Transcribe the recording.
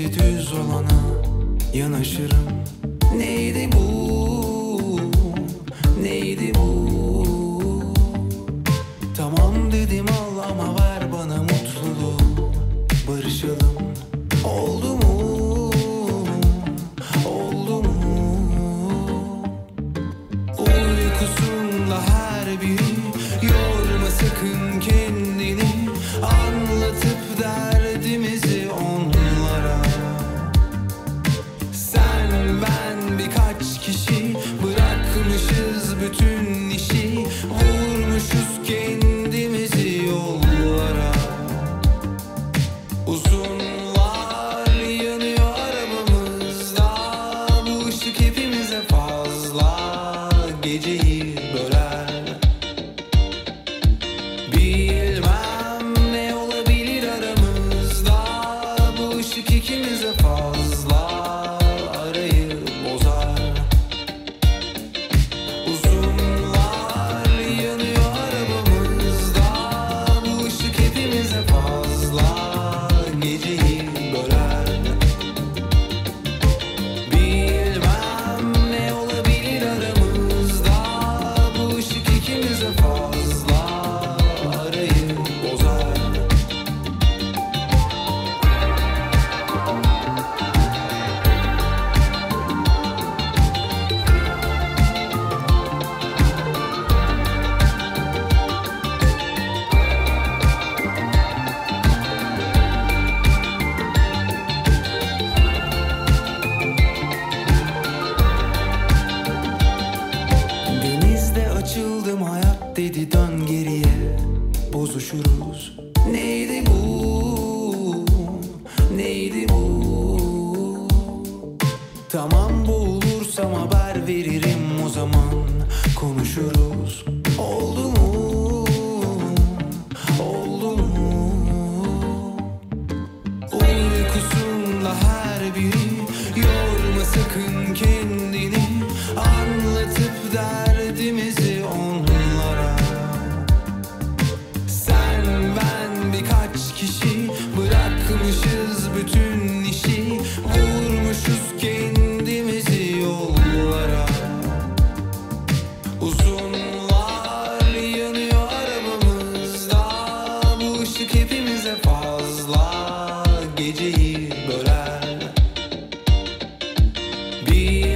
Hasreti düz olana yanaşırım. Neydi bu, neydi bu? Tamam dedim al ama Bırakmışız bütün bozuşuruz. Neydi bu, neydi bu? Tamam bulursam haber veririm o zaman. Konuşuruz. Oldu mu, oldu mu? Uykusunda her biri Be